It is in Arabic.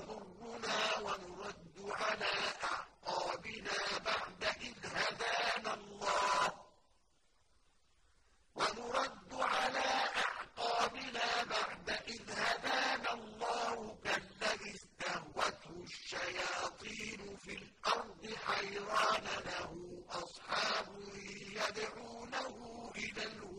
يضرنا ونرد على أعقابنا بعد إذ هدانا الله. ونرد على أعقابنا بعد إذ هدانا الله كالذي استهوته الشياطين في الأرض حيران له أصحاب يدعونه إلى الوحيد